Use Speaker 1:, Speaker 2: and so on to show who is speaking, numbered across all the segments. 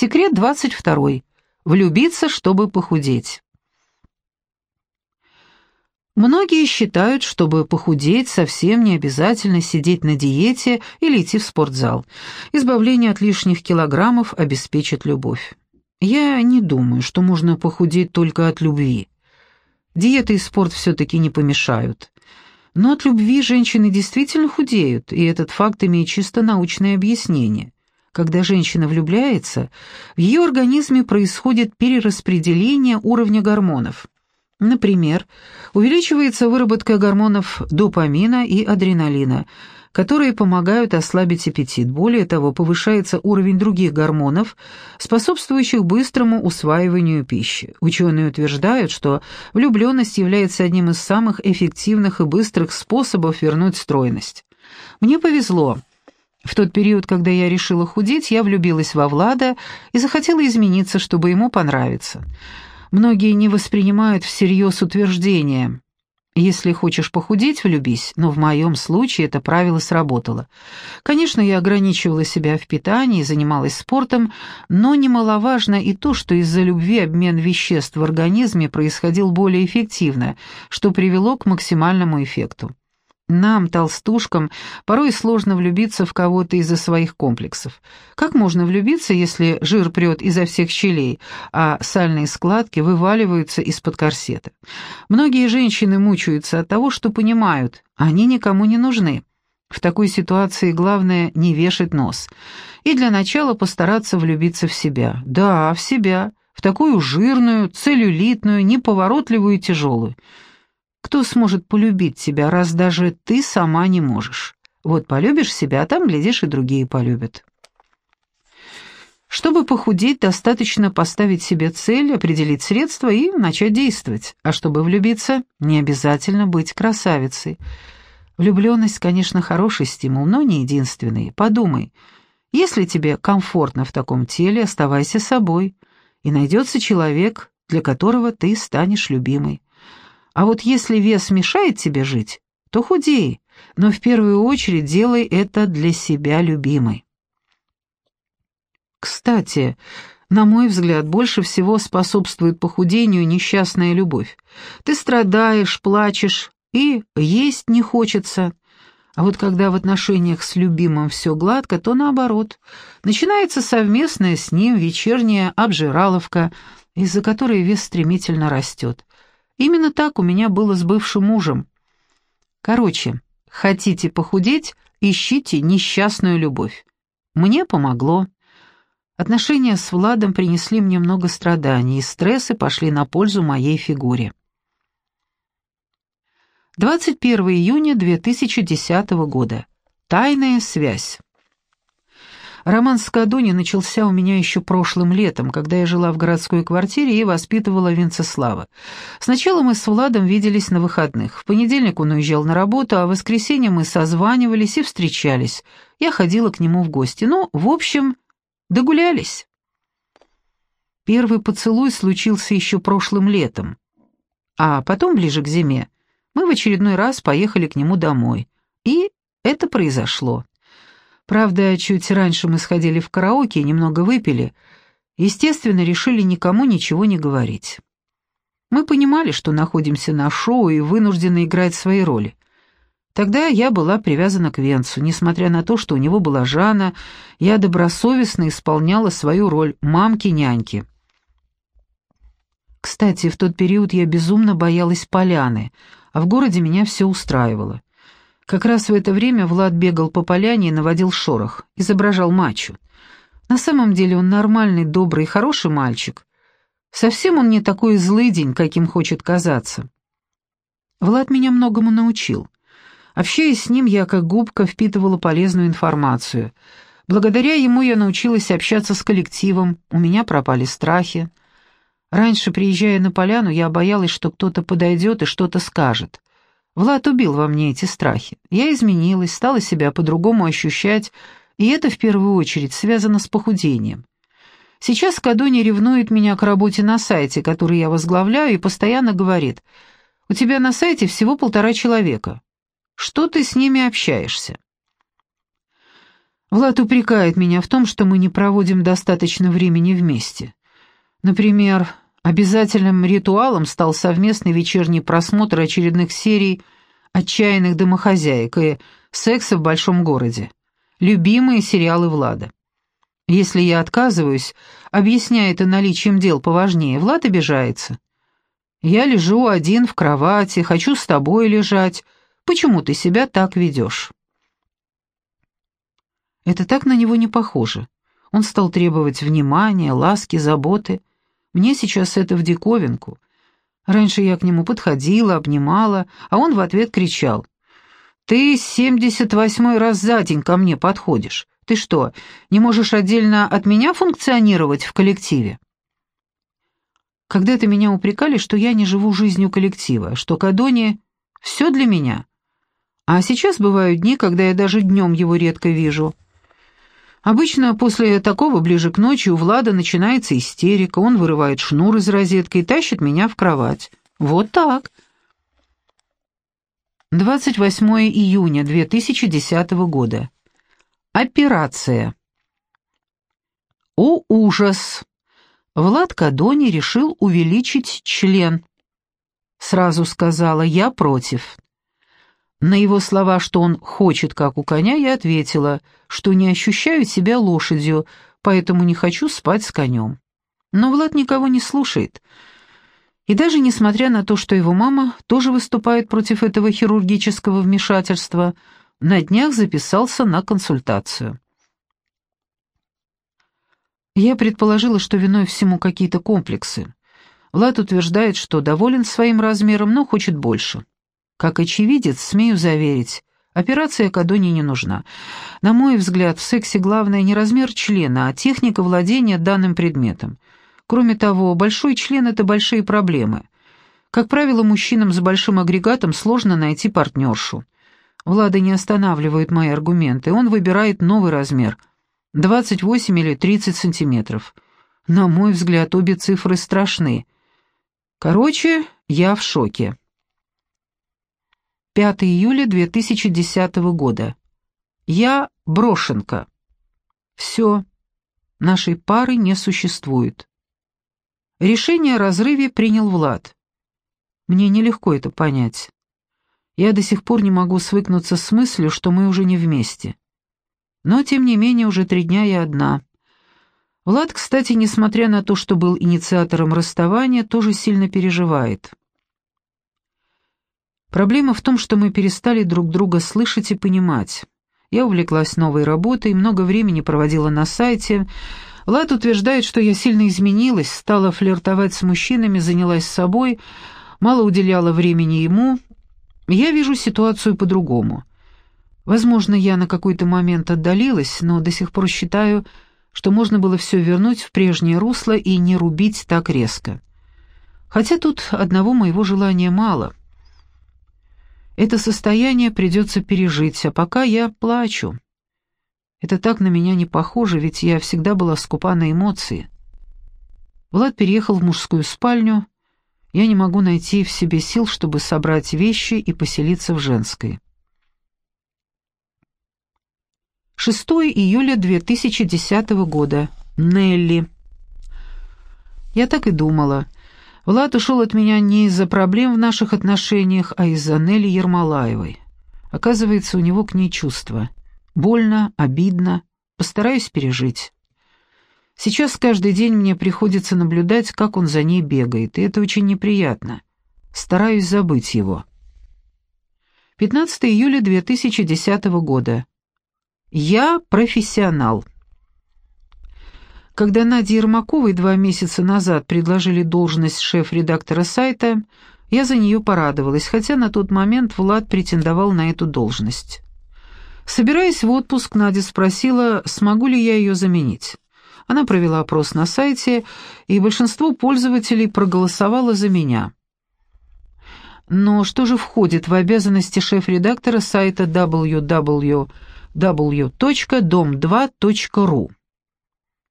Speaker 1: Секрет 22. Влюбиться, чтобы похудеть. Многие считают, чтобы похудеть, совсем не обязательно сидеть на диете или идти в спортзал. Избавление от лишних килограммов обеспечит любовь. Я не думаю, что можно похудеть только от любви. Диета и спорт все-таки не помешают. Но от любви женщины действительно худеют, и этот факт имеет чисто научное объяснение. Когда женщина влюбляется, в ее организме происходит перераспределение уровня гормонов. Например, увеличивается выработка гормонов допамина и адреналина, которые помогают ослабить аппетит. Более того, повышается уровень других гормонов, способствующих быстрому усваиванию пищи. Ученые утверждают, что влюбленность является одним из самых эффективных и быстрых способов вернуть стройность. Мне повезло. В тот период, когда я решила худеть, я влюбилась во Влада и захотела измениться, чтобы ему понравиться. Многие не воспринимают всерьез утверждение «если хочешь похудеть, влюбись», но в моем случае это правило сработало. Конечно, я ограничивала себя в питании, занималась спортом, но немаловажно и то, что из-за любви обмен веществ в организме происходил более эффективно, что привело к максимальному эффекту. Нам, толстушкам, порой сложно влюбиться в кого-то из-за своих комплексов. Как можно влюбиться, если жир прет изо всех щелей, а сальные складки вываливаются из-под корсета? Многие женщины мучаются от того, что понимают, они никому не нужны. В такой ситуации главное не вешать нос. И для начала постараться влюбиться в себя. Да, в себя. В такую жирную, целлюлитную, неповоротливую и тяжелую. Кто сможет полюбить тебя, раз даже ты сама не можешь? Вот полюбишь себя, а там, глядишь, и другие полюбят. Чтобы похудеть, достаточно поставить себе цель, определить средства и начать действовать. А чтобы влюбиться, не обязательно быть красавицей. Влюбленность, конечно, хороший стимул, но не единственный. Подумай, если тебе комфортно в таком теле, оставайся собой, и найдется человек, для которого ты станешь любимой. А вот если вес мешает тебе жить, то худей, но в первую очередь делай это для себя любимой. Кстати, на мой взгляд, больше всего способствует похудению несчастная любовь. Ты страдаешь, плачешь и есть не хочется. А вот когда в отношениях с любимым все гладко, то наоборот. Начинается совместная с ним вечерняя обжираловка, из-за которой вес стремительно растет. Именно так у меня было с бывшим мужем. Короче, хотите похудеть, ищите несчастную любовь. Мне помогло. Отношения с Владом принесли мне много страданий, и стрессы пошли на пользу моей фигуре. 21 июня 2010 года. Тайная связь. Роман с Кадуни начался у меня еще прошлым летом, когда я жила в городской квартире и воспитывала Венцеслава. Сначала мы с Владом виделись на выходных. В понедельник он уезжал на работу, а в воскресенье мы созванивались и встречались. Я ходила к нему в гости. Ну, в общем, догулялись. Первый поцелуй случился еще прошлым летом. А потом, ближе к зиме, мы в очередной раз поехали к нему домой. И это произошло. Правда, чуть раньше мы сходили в караоке и немного выпили. Естественно, решили никому ничего не говорить. Мы понимали, что находимся на шоу и вынуждены играть свои роли. Тогда я была привязана к Венцу. Несмотря на то, что у него была Жанна, я добросовестно исполняла свою роль мамки-няньки. Кстати, в тот период я безумно боялась поляны, а в городе меня все устраивало. Как раз в это время Влад бегал по поляне и наводил шорох, изображал мачу. На самом деле он нормальный, добрый, хороший мальчик. Совсем он не такой злый день, каким хочет казаться. Влад меня многому научил. Общаясь с ним, я как губка впитывала полезную информацию. Благодаря ему я научилась общаться с коллективом, у меня пропали страхи. Раньше, приезжая на поляну, я боялась, что кто-то подойдет и что-то скажет. Влад убил во мне эти страхи. Я изменилась, стала себя по-другому ощущать, и это в первую очередь связано с похудением. Сейчас Кадони ревнует меня к работе на сайте, который я возглавляю, и постоянно говорит, «У тебя на сайте всего полтора человека. Что ты с ними общаешься?» Влад упрекает меня в том, что мы не проводим достаточно времени вместе. Например, обязательным ритуалом стал совместный вечерний просмотр очередных серий «Отчаянных домохозяек» и «Секса в большом городе». Любимые сериалы Влада. Если я отказываюсь, объясняя это наличием дел поважнее, Влад обижается. Я лежу один в кровати, хочу с тобой лежать. Почему ты себя так ведешь? Это так на него не похоже. Он стал требовать внимания, ласки, заботы. Мне сейчас это в диковинку. Раньше я к нему подходила, обнимала, а он в ответ кричал. «Ты семьдесят восьмой раз за день ко мне подходишь. Ты что, не можешь отдельно от меня функционировать в коллективе?» Когда-то меня упрекали, что я не живу жизнью коллектива, что Кадони — все для меня. А сейчас бывают дни, когда я даже днем его редко вижу. Обычно после такого ближе к ночи у Влада начинается истерика, он вырывает шнур из розетки и тащит меня в кровать. Вот так. 28 июня 2010 года. Операция. О, ужас! Влад Кадони решил увеличить член. Сразу сказала «я против». На его слова, что он хочет, как у коня, я ответила, что не ощущаю себя лошадью, поэтому не хочу спать с конем. Но Влад никого не слушает. И даже несмотря на то, что его мама тоже выступает против этого хирургического вмешательства, на днях записался на консультацию. Я предположила, что виной всему какие-то комплексы. Влад утверждает, что доволен своим размером, но хочет больше. Как очевидец, смею заверить, операция Кадони не нужна. На мой взгляд, в сексе главное не размер члена, а техника владения данным предметом. Кроме того, большой член — это большие проблемы. Как правило, мужчинам с большим агрегатом сложно найти партнершу. Влада не останавливает мои аргументы, он выбирает новый размер — 28 или 30 сантиметров. На мой взгляд, обе цифры страшны. Короче, я в шоке. 5 июля 2010 года. Я брошенка. Все, нашей пары не существует. Решение о разрыве принял Влад. Мне нелегко это понять. Я до сих пор не могу свыкнуться с мыслью, что мы уже не вместе. Но, тем не менее, уже три дня я одна. Влад, кстати, несмотря на то, что был инициатором расставания, тоже сильно переживает. Проблема в том, что мы перестали друг друга слышать и понимать. Я увлеклась новой работой, много времени проводила на сайте. Влад утверждает, что я сильно изменилась, стала флиртовать с мужчинами, занялась собой, мало уделяла времени ему. Я вижу ситуацию по-другому. Возможно, я на какой-то момент отдалилась, но до сих пор считаю, что можно было все вернуть в прежнее русло и не рубить так резко. Хотя тут одного моего желания мало. Это состояние придется пережить, а пока я плачу. Это так на меня не похоже, ведь я всегда была скупа на эмоции. Влад переехал в мужскую спальню, я не могу найти в себе сил, чтобы собрать вещи и поселиться в женской. 6 июля 2010 года. Нелли. Я так и думала. Влад ушел от меня не из-за проблем в наших отношениях, а из-за Нелли Ермолаевой. Оказывается, у него к ней чувства. Больно, обидно. Постараюсь пережить. Сейчас каждый день мне приходится наблюдать, как он за ней бегает, и это очень неприятно. Стараюсь забыть его. 15 июля 2010 года. Я профессионал. Когда Наде Ермаковой два месяца назад предложили должность шеф-редактора сайта, я за нее порадовалась, хотя на тот момент Влад претендовал на эту должность. Собираясь в отпуск, Надя спросила, смогу ли я ее заменить. Она провела опрос на сайте, и большинство пользователей проголосовало за меня. Но что же входит в обязанности шеф-редактора сайта www w.dom2.ru.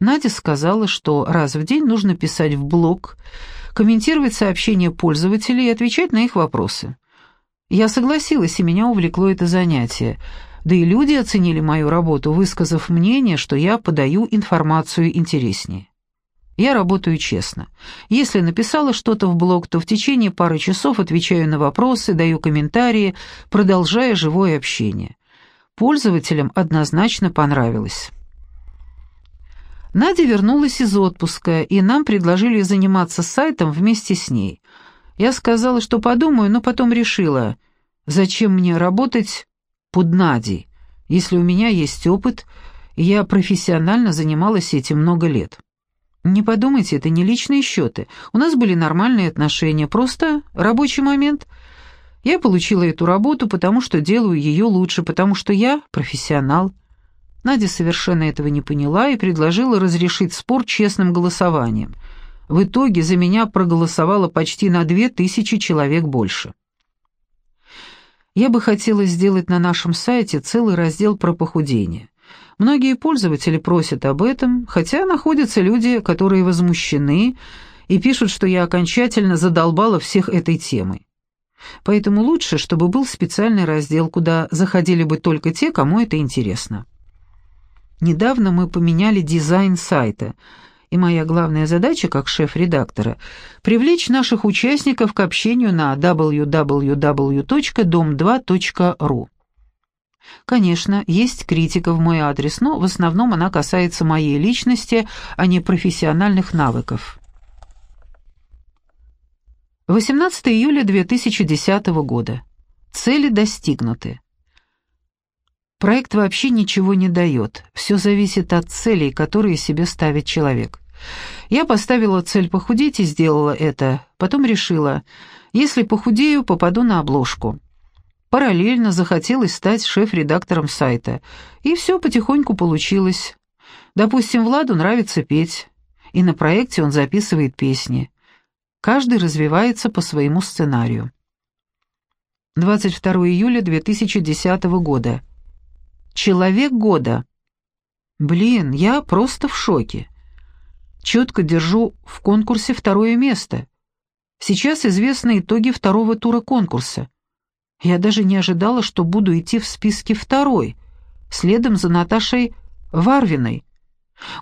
Speaker 1: Надя сказала, что раз в день нужно писать в блог, комментировать сообщения пользователей и отвечать на их вопросы. Я согласилась, и меня увлекло это занятие. Да и люди оценили мою работу, высказав мнение, что я подаю информацию интереснее. Я работаю честно. Если написала что-то в блог, то в течение пары часов отвечаю на вопросы, даю комментарии, продолжая живое общение. Пользователям однозначно понравилось. Надя вернулась из отпуска, и нам предложили заниматься сайтом вместе с ней. Я сказала, что подумаю, но потом решила, зачем мне работать под Надей, если у меня есть опыт, и я профессионально занималась этим много лет. Не подумайте, это не личные счеты. У нас были нормальные отношения, просто рабочий момент. Я получила эту работу, потому что делаю ее лучше, потому что я профессионал. Надя совершенно этого не поняла и предложила разрешить спор честным голосованием. В итоге за меня проголосовало почти на две тысячи человек больше. Я бы хотела сделать на нашем сайте целый раздел про похудение. Многие пользователи просят об этом, хотя находятся люди, которые возмущены и пишут, что я окончательно задолбала всех этой темой. Поэтому лучше, чтобы был специальный раздел, куда заходили бы только те, кому это интересно. Недавно мы поменяли дизайн сайта, и моя главная задача как шеф-редактора — привлечь наших участников к общению на www.dom2.ru. Конечно, есть критика в мой адрес, но в основном она касается моей личности, а не профессиональных навыков. 18 июля 2010 года. Цели достигнуты. Проект вообще ничего не дает, все зависит от целей, которые себе ставит человек. Я поставила цель похудеть и сделала это, потом решила, если похудею, попаду на обложку. Параллельно захотелось стать шеф-редактором сайта, и все потихоньку получилось. Допустим, Владу нравится петь, и на проекте он записывает песни. Каждый развивается по своему сценарию. 22 июля 2010 года. Человек года. Блин, я просто в шоке. Четко держу в конкурсе второе место. Сейчас известны итоги второго тура конкурса. Я даже не ожидала, что буду идти в списке второй, следом за Наташей Варвиной.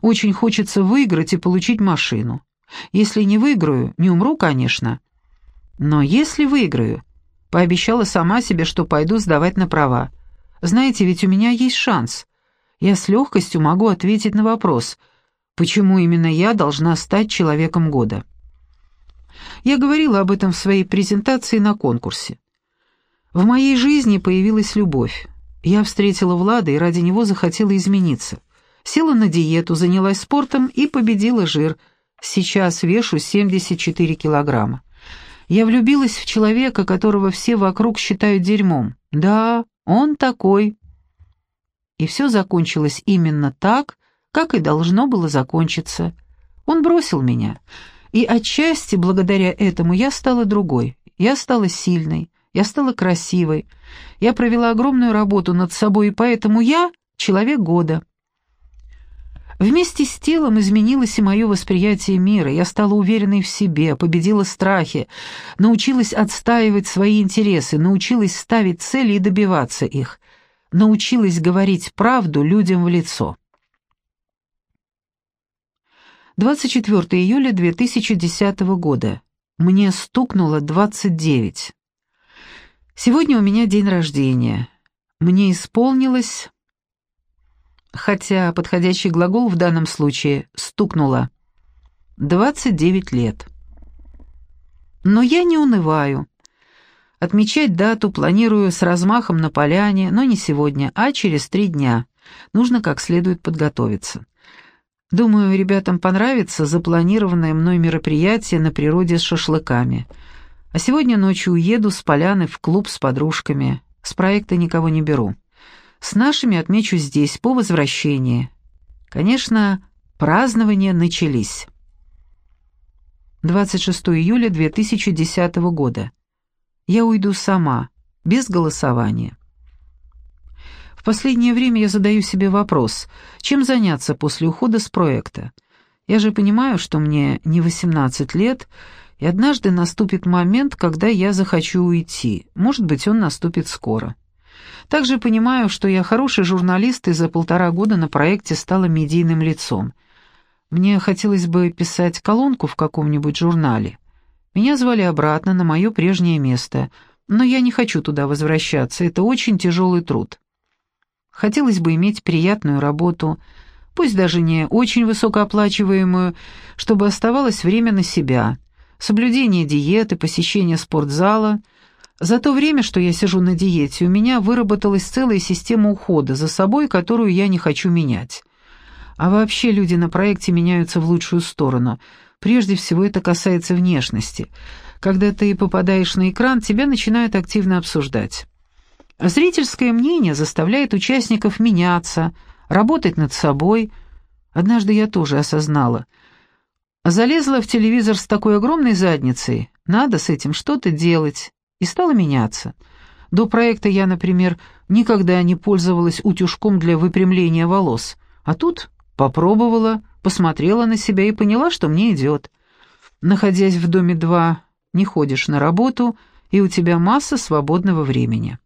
Speaker 1: Очень хочется выиграть и получить машину. Если не выиграю, не умру, конечно. Но если выиграю, пообещала сама себе, что пойду сдавать на права. Знаете, ведь у меня есть шанс. Я с легкостью могу ответить на вопрос, почему именно я должна стать человеком года. Я говорила об этом в своей презентации на конкурсе. В моей жизни появилась любовь. Я встретила Влада и ради него захотела измениться. Села на диету, занялась спортом и победила жир. Сейчас вешу 74 килограмма. Я влюбилась в человека, которого все вокруг считают дерьмом. Да, он такой. И все закончилось именно так, как и должно было закончиться. Он бросил меня. И отчасти благодаря этому я стала другой. Я стала сильной, я стала красивой. Я провела огромную работу над собой, и поэтому я — человек года. Вместе с телом изменилось и мое восприятие мира. Я стала уверенной в себе, победила страхи, научилась отстаивать свои интересы, научилась ставить цели и добиваться их, научилась говорить правду людям в лицо. 24 июля 2010 года. Мне стукнуло 29. Сегодня у меня день рождения. Мне исполнилось, хотя подходящий глагол в данном случае стукнуло, 29 лет. Но я не унываю. Отмечать дату планирую с размахом на поляне, но не сегодня, а через три дня. Нужно как следует подготовиться. Думаю, ребятам понравится запланированное мной мероприятие на природе с шашлыками — а сегодня ночью уеду с поляны в клуб с подружками. С проекта никого не беру. С нашими отмечу здесь, по возвращении. Конечно, празднования начались. 26 июля 2010 года. Я уйду сама, без голосования. В последнее время я задаю себе вопрос, чем заняться после ухода с проекта. Я же понимаю, что мне не 18 лет, и однажды наступит момент, когда я захочу уйти. Может быть, он наступит скоро. Также понимаю, что я хороший журналист и за полтора года на проекте стала медийным лицом. Мне хотелось бы писать колонку в каком-нибудь журнале. Меня звали обратно на мое прежнее место, но я не хочу туда возвращаться, это очень тяжелый труд. Хотелось бы иметь приятную работу, пусть даже не очень высокооплачиваемую, чтобы оставалось время на себя, соблюдение диеты, посещение спортзала. За то время, что я сижу на диете, у меня выработалась целая система ухода за собой, которую я не хочу менять. А вообще люди на проекте меняются в лучшую сторону. Прежде всего это касается внешности. Когда ты попадаешь на экран, тебя начинают активно обсуждать. Зрительское мнение заставляет участников меняться, работать над собой. Однажды я тоже осознала. Залезла в телевизор с такой огромной задницей, надо с этим что-то делать, и стала меняться. До проекта я, например, никогда не пользовалась утюжком для выпрямления волос, а тут попробовала, посмотрела на себя и поняла, что мне идет. Находясь в доме 2, не ходишь на работу, и у тебя масса свободного времени.